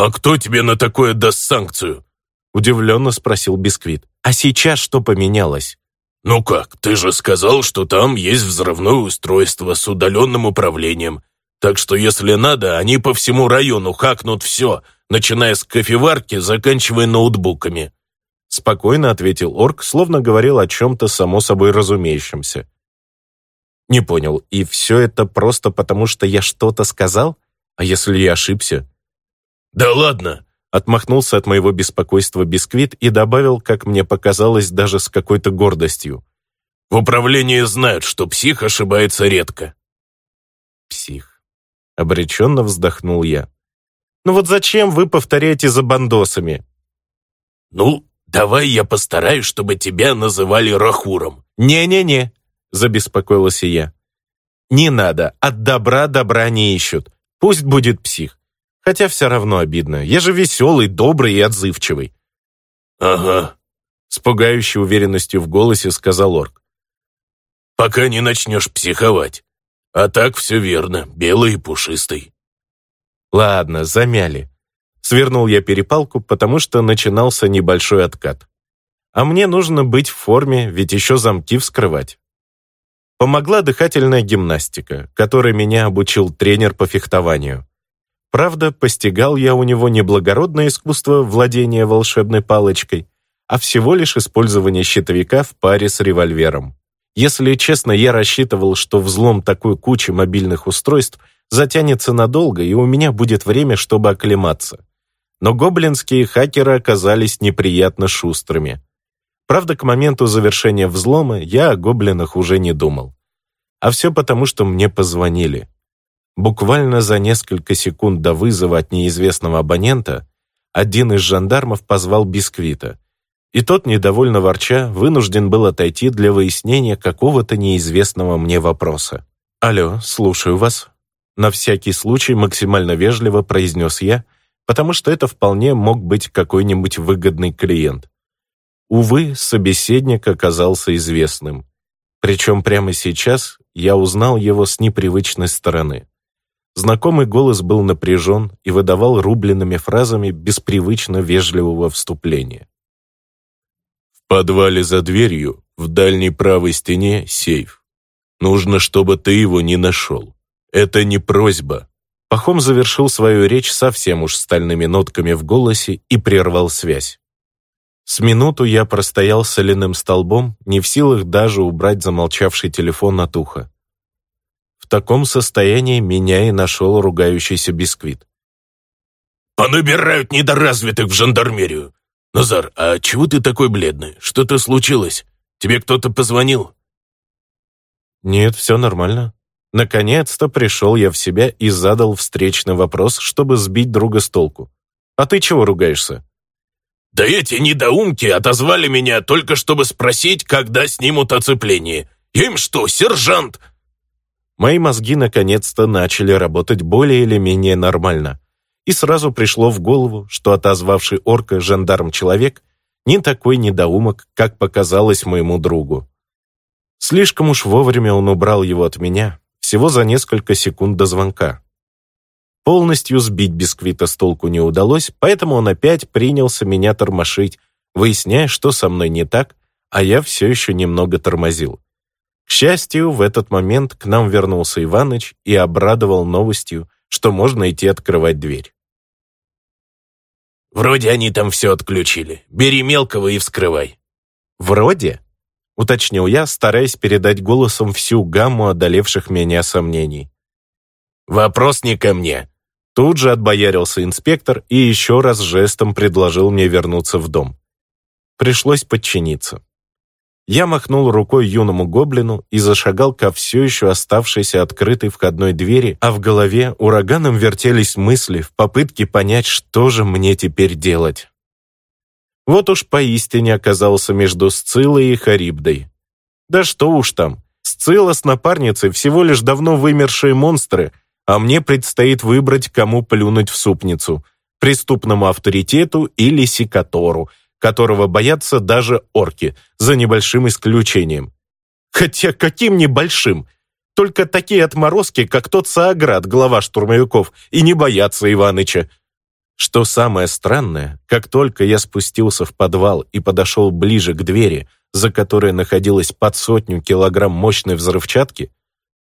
«А кто тебе на такое даст санкцию?» Удивленно спросил Бисквит. «А сейчас что поменялось?» «Ну как, ты же сказал, что там есть взрывное устройство с удаленным управлением. Так что, если надо, они по всему району хакнут все, начиная с кофеварки, заканчивая ноутбуками». Спокойно ответил орк, словно говорил о чем-то само собой разумеющемся. «Не понял, и все это просто потому, что я что-то сказал? А если я ошибся?» «Да ладно!» Отмахнулся от моего беспокойства Бисквит и добавил, как мне показалось, даже с какой-то гордостью. «В управлении знают, что псих ошибается редко». «Псих». Обреченно вздохнул я. «Ну вот зачем вы повторяете за бандосами?» «Ну, давай я постараюсь, чтобы тебя называли Рахуром». «Не-не-не», забеспокоилась я. «Не надо, от добра добра не ищут. Пусть будет псих. Хотя все равно обидно. Я же веселый, добрый и отзывчивый». «Ага», — с пугающей уверенностью в голосе сказал орк. «Пока не начнешь психовать. А так все верно, белый и пушистый». «Ладно, замяли». Свернул я перепалку, потому что начинался небольшой откат. А мне нужно быть в форме, ведь еще замки вскрывать. Помогла дыхательная гимнастика, которой меня обучил тренер по фехтованию. Правда, постигал я у него не благородное искусство владения волшебной палочкой, а всего лишь использование щитовика в паре с револьвером. Если честно, я рассчитывал, что взлом такой кучи мобильных устройств затянется надолго, и у меня будет время, чтобы оклематься. Но гоблинские хакеры оказались неприятно шустрыми. Правда, к моменту завершения взлома я о гоблинах уже не думал. А все потому, что мне позвонили. Буквально за несколько секунд до вызова от неизвестного абонента один из жандармов позвал Бисквита, и тот, недовольно ворча, вынужден был отойти для выяснения какого-то неизвестного мне вопроса. «Алло, слушаю вас». На всякий случай максимально вежливо произнес я, потому что это вполне мог быть какой-нибудь выгодный клиент. Увы, собеседник оказался известным. Причем прямо сейчас я узнал его с непривычной стороны. Знакомый голос был напряжен и выдавал рубленными фразами беспривычно вежливого вступления. «В подвале за дверью, в дальней правой стене, сейф. Нужно, чтобы ты его не нашел. Это не просьба». Пахом завершил свою речь совсем уж стальными нотками в голосе и прервал связь. С минуту я простоял соляным столбом, не в силах даже убрать замолчавший телефон от уха таком состоянии меня и нашел ругающийся бисквит. «Понабирают недоразвитых в жандармерию. Назар, а чего ты такой бледный? Что-то случилось? Тебе кто-то позвонил?» «Нет, все нормально. Наконец-то пришел я в себя и задал встречный вопрос, чтобы сбить друга с толку. А ты чего ругаешься? Да эти недоумки отозвали меня только чтобы спросить, когда снимут оцепление. Я им что, сержант?» Мои мозги наконец-то начали работать более или менее нормально. И сразу пришло в голову, что отозвавший орка жандарм-человек не такой недоумок, как показалось моему другу. Слишком уж вовремя он убрал его от меня, всего за несколько секунд до звонка. Полностью сбить бисквита с толку не удалось, поэтому он опять принялся меня тормошить, выясняя, что со мной не так, а я все еще немного тормозил. К счастью, в этот момент к нам вернулся Иваныч и обрадовал новостью, что можно идти открывать дверь. «Вроде они там все отключили. Бери мелкого и вскрывай». «Вроде?» — уточнил я, стараясь передать голосом всю гамму одолевших меня сомнений. «Вопрос не ко мне. Тут же отбоярился инспектор и еще раз жестом предложил мне вернуться в дом. Пришлось подчиниться. Я махнул рукой юному гоблину и зашагал ко все еще оставшейся открытой входной двери, а в голове ураганом вертелись мысли в попытке понять, что же мне теперь делать. Вот уж поистине оказался между Сцилой и Харибдой. Да что уж там, Сцилла с напарницей всего лишь давно вымершие монстры, а мне предстоит выбрать, кому плюнуть в супницу – преступному авторитету или секатору, которого боятся даже орки, за небольшим исключением. Хотя каким небольшим? Только такие отморозки, как тот Сааград, глава штурмовиков, и не боятся Иваныча. Что самое странное, как только я спустился в подвал и подошел ближе к двери, за которой находилась под сотню килограмм мощной взрывчатки,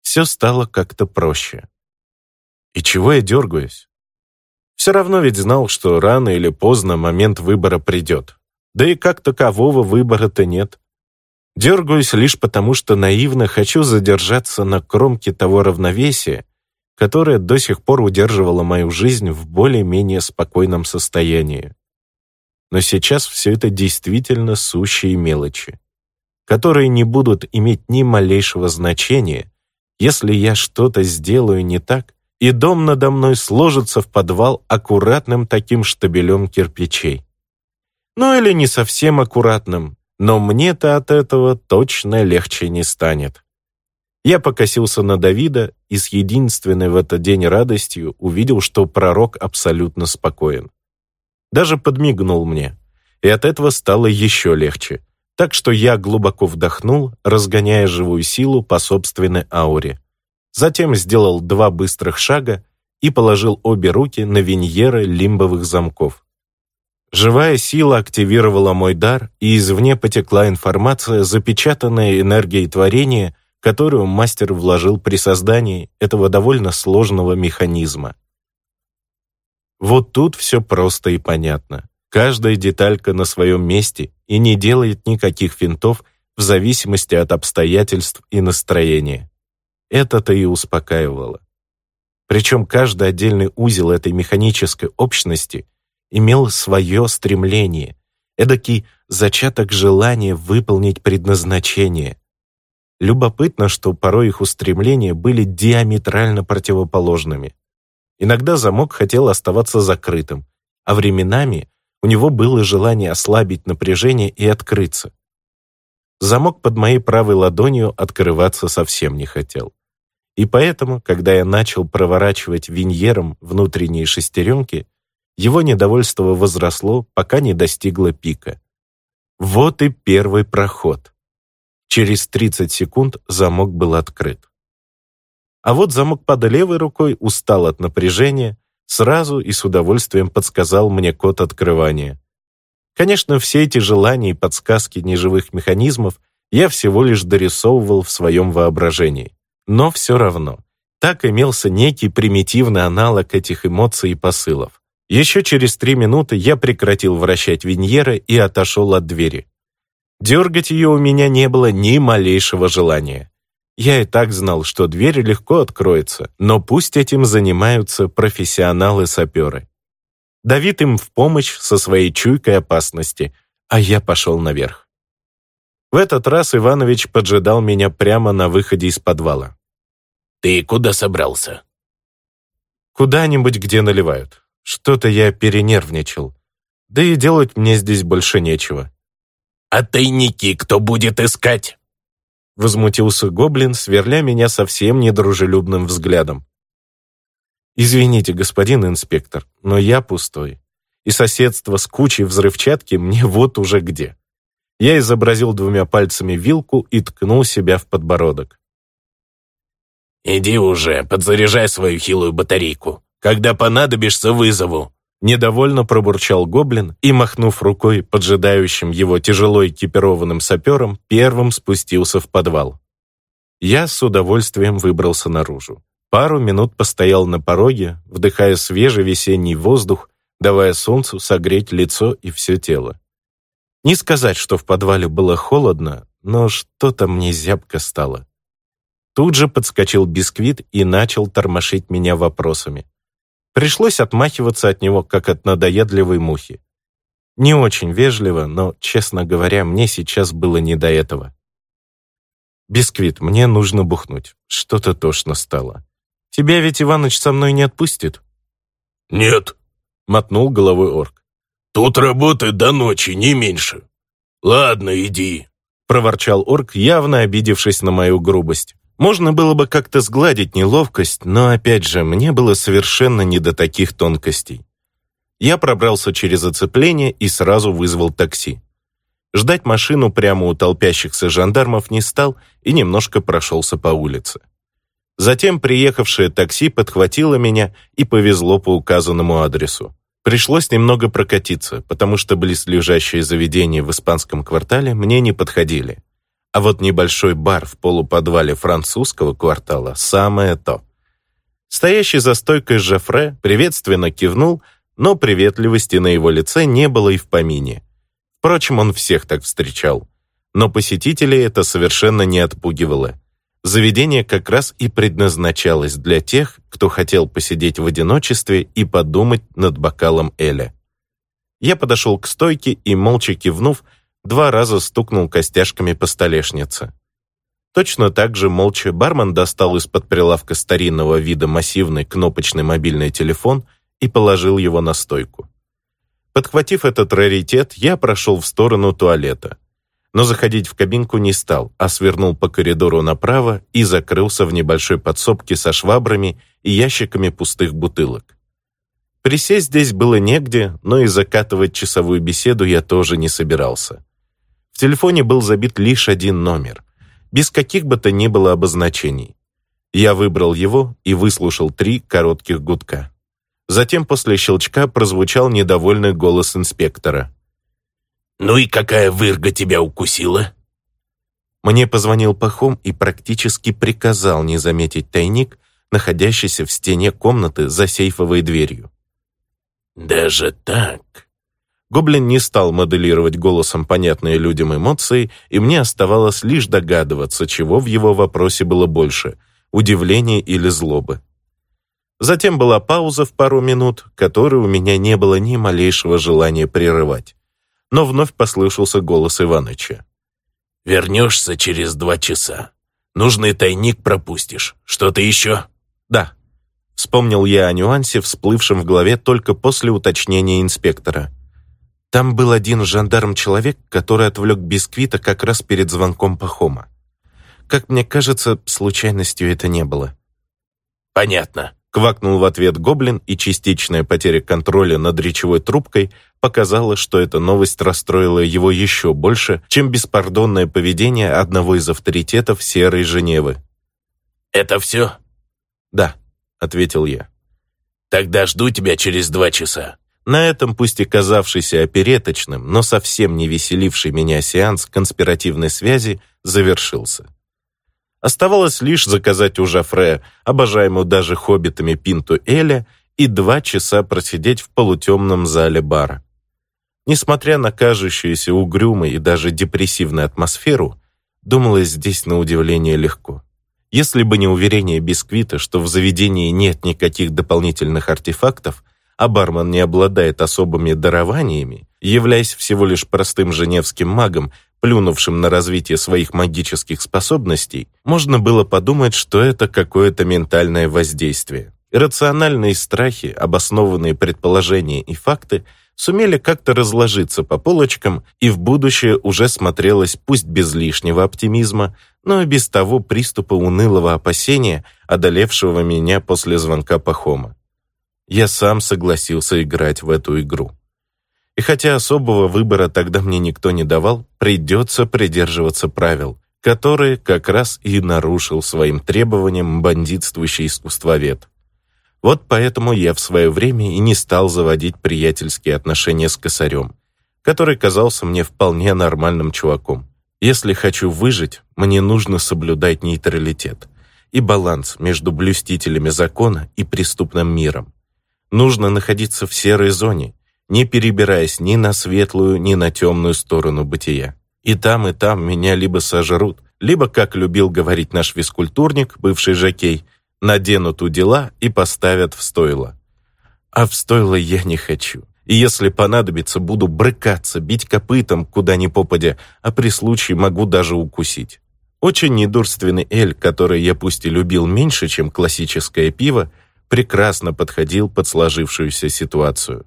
все стало как-то проще. И чего я дергаюсь? Все равно ведь знал, что рано или поздно момент выбора придет. Да и как такового выбора-то нет. Дергаюсь лишь потому, что наивно хочу задержаться на кромке того равновесия, которое до сих пор удерживало мою жизнь в более-менее спокойном состоянии. Но сейчас все это действительно сущие мелочи, которые не будут иметь ни малейшего значения, если я что-то сделаю не так, и дом надо мной сложится в подвал аккуратным таким штабелем кирпичей. Ну или не совсем аккуратным, но мне-то от этого точно легче не станет. Я покосился на Давида и с единственной в этот день радостью увидел, что пророк абсолютно спокоен. Даже подмигнул мне, и от этого стало еще легче. Так что я глубоко вдохнул, разгоняя живую силу по собственной ауре. Затем сделал два быстрых шага и положил обе руки на виньеры лимбовых замков. Живая сила активировала мой дар, и извне потекла информация, запечатанная энергией творения, которую мастер вложил при создании этого довольно сложного механизма. Вот тут все просто и понятно. Каждая деталька на своем месте и не делает никаких финтов в зависимости от обстоятельств и настроения. Это-то и успокаивало. Причем каждый отдельный узел этой механической общности имел свое стремление, эдакий зачаток желания выполнить предназначение. Любопытно, что порой их устремления были диаметрально противоположными. Иногда замок хотел оставаться закрытым, а временами у него было желание ослабить напряжение и открыться. Замок под моей правой ладонью открываться совсем не хотел. И поэтому, когда я начал проворачивать виньером внутренние шестеренки, его недовольство возросло, пока не достигло пика. Вот и первый проход. Через 30 секунд замок был открыт. А вот замок под левой рукой устал от напряжения, сразу и с удовольствием подсказал мне код открывания. Конечно, все эти желания и подсказки неживых механизмов я всего лишь дорисовывал в своем воображении. Но все равно, так имелся некий примитивный аналог этих эмоций и посылов. Еще через три минуты я прекратил вращать Виньера и отошел от двери. Дергать ее у меня не было ни малейшего желания. Я и так знал, что дверь легко откроется, но пусть этим занимаются профессионалы-саперы. Давид им в помощь со своей чуйкой опасности, а я пошел наверх. В этот раз Иванович поджидал меня прямо на выходе из подвала. «Ты куда собрался?» «Куда-нибудь, где наливают. Что-то я перенервничал. Да и делать мне здесь больше нечего. «А тайники кто будет искать?» Возмутился гоблин, сверля меня совсем недружелюбным взглядом. «Извините, господин инспектор, но я пустой, и соседство с кучей взрывчатки мне вот уже где». Я изобразил двумя пальцами вилку и ткнул себя в подбородок. «Иди уже, подзаряжай свою хилую батарейку. Когда понадобишься, вызову». Недовольно пробурчал гоблин и, махнув рукой поджидающим его тяжело экипированным сапером, первым спустился в подвал. Я с удовольствием выбрался наружу. Пару минут постоял на пороге, вдыхая свежий весенний воздух, давая солнцу согреть лицо и все тело. Не сказать, что в подвале было холодно, но что-то мне зябко стало. Тут же подскочил бисквит и начал тормошить меня вопросами. Пришлось отмахиваться от него, как от надоедливой мухи. Не очень вежливо, но, честно говоря, мне сейчас было не до этого. «Бисквит, мне нужно бухнуть. Что-то тошно стало. Тебя ведь Иваныч со мной не отпустит?» «Нет», — мотнул головой орк. «Тут работы до ночи, не меньше. Ладно, иди», — проворчал орк, явно обидевшись на мою грубость. Можно было бы как-то сгладить неловкость, но, опять же, мне было совершенно не до таких тонкостей. Я пробрался через оцепление и сразу вызвал такси. Ждать машину прямо у толпящихся жандармов не стал и немножко прошелся по улице. Затем приехавшее такси подхватило меня и повезло по указанному адресу. Пришлось немного прокатиться, потому что близлежащие заведения в испанском квартале мне не подходили. А вот небольшой бар в полуподвале французского квартала – самое то. Стоящий за стойкой Жефре приветственно кивнул, но приветливости на его лице не было и в помине. Впрочем, он всех так встречал. Но посетителей это совершенно не отпугивало. Заведение как раз и предназначалось для тех, кто хотел посидеть в одиночестве и подумать над бокалом Эля. Я подошел к стойке и, молча кивнув, два раза стукнул костяшками по столешнице. Точно так же молча бармен достал из-под прилавка старинного вида массивный кнопочный мобильный телефон и положил его на стойку. Подхватив этот раритет, я прошел в сторону туалета. Но заходить в кабинку не стал, а свернул по коридору направо и закрылся в небольшой подсобке со швабрами и ящиками пустых бутылок. Присесть здесь было негде, но и закатывать часовую беседу я тоже не собирался. В телефоне был забит лишь один номер, без каких бы то ни было обозначений. Я выбрал его и выслушал три коротких гудка. Затем после щелчка прозвучал недовольный голос инспектора. «Ну и какая вырга тебя укусила?» Мне позвонил Пахом и практически приказал не заметить тайник, находящийся в стене комнаты за сейфовой дверью. «Даже так?» Гоблин не стал моделировать голосом понятные людям эмоции, и мне оставалось лишь догадываться, чего в его вопросе было больше – удивления или злобы. Затем была пауза в пару минут, которой у меня не было ни малейшего желания прерывать. Но вновь послышался голос Иваныча. «Вернешься через два часа. Нужный тайник пропустишь. Что-то еще?» «Да». Вспомнил я о нюансе, всплывшем в голове только после уточнения инспектора – там был один жандарм-человек, который отвлек бисквита как раз перед звонком Пахома. Как мне кажется, случайностью это не было. «Понятно», — квакнул в ответ гоблин, и частичная потеря контроля над речевой трубкой показала, что эта новость расстроила его еще больше, чем беспардонное поведение одного из авторитетов Серой Женевы. «Это все?» «Да», — ответил я. «Тогда жду тебя через два часа». На этом, пусть и казавшийся опереточным, но совсем не веселивший меня сеанс конспиративной связи завершился. Оставалось лишь заказать у Жафре, обожаемую даже хоббитами пинту Эля, и два часа просидеть в полутемном зале бара. Несмотря на кажущуюся угрюмой и даже депрессивную атмосферу, думалось здесь на удивление легко. Если бы не уверение Бисквита, что в заведении нет никаких дополнительных артефактов, а бармен не обладает особыми дарованиями, являясь всего лишь простым женевским магом, плюнувшим на развитие своих магических способностей, можно было подумать, что это какое-то ментальное воздействие. Иррациональные страхи, обоснованные предположения и факты сумели как-то разложиться по полочкам и в будущее уже смотрелось пусть без лишнего оптимизма, но и без того приступа унылого опасения, одолевшего меня после звонка Пахома. Я сам согласился играть в эту игру. И хотя особого выбора тогда мне никто не давал, придется придерживаться правил, которые как раз и нарушил своим требованием бандитствующий искусствовед. Вот поэтому я в свое время и не стал заводить приятельские отношения с косарем, который казался мне вполне нормальным чуваком. Если хочу выжить, мне нужно соблюдать нейтралитет и баланс между блюстителями закона и преступным миром. Нужно находиться в серой зоне, не перебираясь ни на светлую, ни на темную сторону бытия. И там, и там меня либо сожрут, либо, как любил говорить наш физкультурник, бывший жокей, наденут у дела и поставят в стойло. А в стойло я не хочу. И если понадобится, буду брыкаться, бить копытом, куда ни попадя, а при случае могу даже укусить. Очень недурственный эль, который я пусть и любил меньше, чем классическое пиво, прекрасно подходил под сложившуюся ситуацию.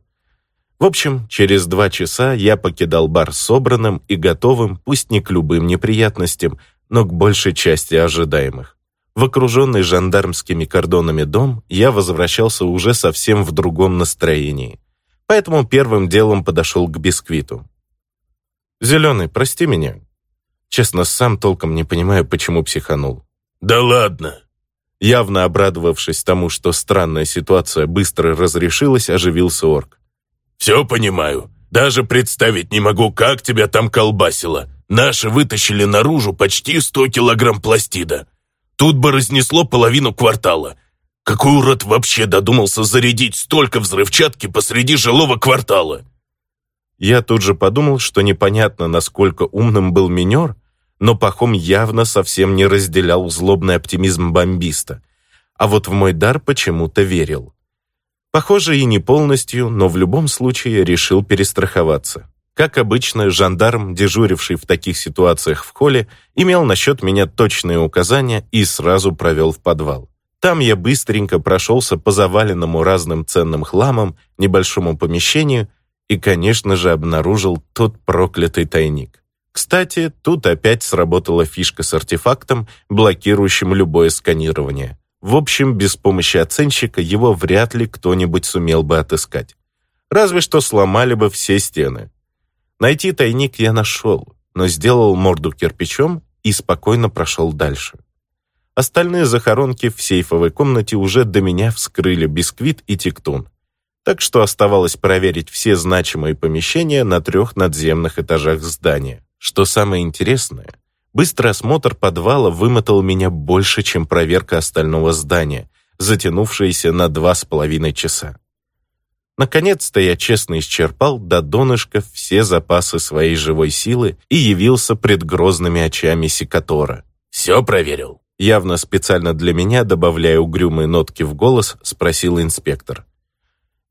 В общем, через два часа я покидал бар собранным и готовым, пусть не к любым неприятностям, но к большей части ожидаемых. В окруженный жандармскими кордонами дом я возвращался уже совсем в другом настроении. Поэтому первым делом подошел к бисквиту. «Зеленый, прости меня. Честно, сам толком не понимаю, почему психанул». «Да ладно!» Явно обрадовавшись тому, что странная ситуация быстро разрешилась, оживился орк. «Все понимаю. Даже представить не могу, как тебя там колбасило. Наши вытащили наружу почти сто килограмм пластида. Тут бы разнесло половину квартала. Какой урод вообще додумался зарядить столько взрывчатки посреди жилого квартала? Я тут же подумал, что непонятно, насколько умным был минер, но Пахом явно совсем не разделял злобный оптимизм бомбиста, а вот в мой дар почему-то верил. Похоже, и не полностью, но в любом случае решил перестраховаться. Как обычно, жандарм, дежуривший в таких ситуациях в холле, имел насчет меня точные указания и сразу провел в подвал. Там я быстренько прошелся по заваленному разным ценным хламам, небольшому помещению и, конечно же, обнаружил тот проклятый тайник. Кстати, тут опять сработала фишка с артефактом, блокирующим любое сканирование. В общем, без помощи оценщика его вряд ли кто-нибудь сумел бы отыскать. Разве что сломали бы все стены. Найти тайник я нашел, но сделал морду кирпичом и спокойно прошел дальше. Остальные захоронки в сейфовой комнате уже до меня вскрыли бисквит и тектун. Так что оставалось проверить все значимые помещения на трех надземных этажах здания. Что самое интересное, быстрый осмотр подвала вымотал меня больше, чем проверка остального здания, затянувшаяся на два с половиной часа. Наконец-то я честно исчерпал до донышка все запасы своей живой силы и явился пред грозными очами Секатора. «Все проверил?» Явно специально для меня, добавляя угрюмые нотки в голос, спросил инспектор.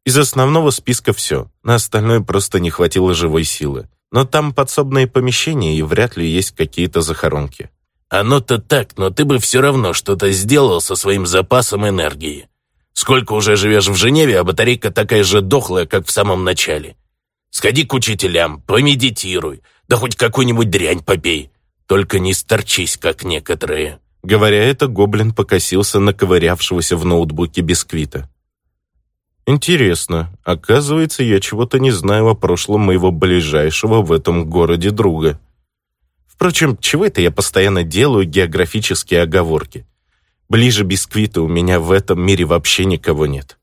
Из основного списка все, на остальное просто не хватило живой силы. Но там подсобные помещения и вряд ли есть какие-то захоронки. Оно-то так, но ты бы все равно что-то сделал со своим запасом энергии. Сколько уже живешь в Женеве, а батарейка такая же дохлая, как в самом начале. Сходи к учителям, помедитируй, да хоть какую-нибудь дрянь попей. Только не сторчись, как некоторые». Говоря это, гоблин покосился на ковырявшегося в ноутбуке бисквита. «Интересно, оказывается, я чего-то не знаю о прошлом моего ближайшего в этом городе друга. Впрочем, чего это я постоянно делаю географические оговорки? Ближе бисквита у меня в этом мире вообще никого нет.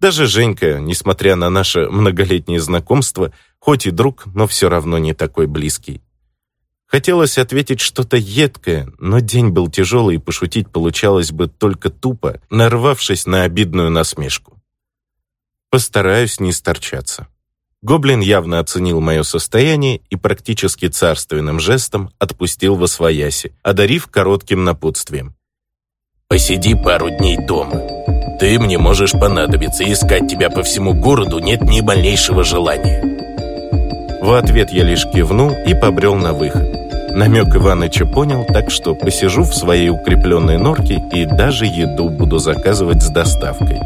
Даже Женька, несмотря на наше многолетнее знакомство, хоть и друг, но все равно не такой близкий. Хотелось ответить что-то едкое, но день был тяжелый, и пошутить получалось бы только тупо, нарвавшись на обидную насмешку. Постараюсь не сторчаться. Гоблин явно оценил мое состояние и практически царственным жестом отпустил во свояси, одарив коротким напутствием. Посиди пару дней дома. Ты мне можешь понадобиться, искать тебя по всему городу нет ни малейшего желания». В ответ я лишь кивнул и побрел на выход. Намек Иваныча понял, так что посижу в своей укрепленной норке и даже еду буду заказывать с доставкой.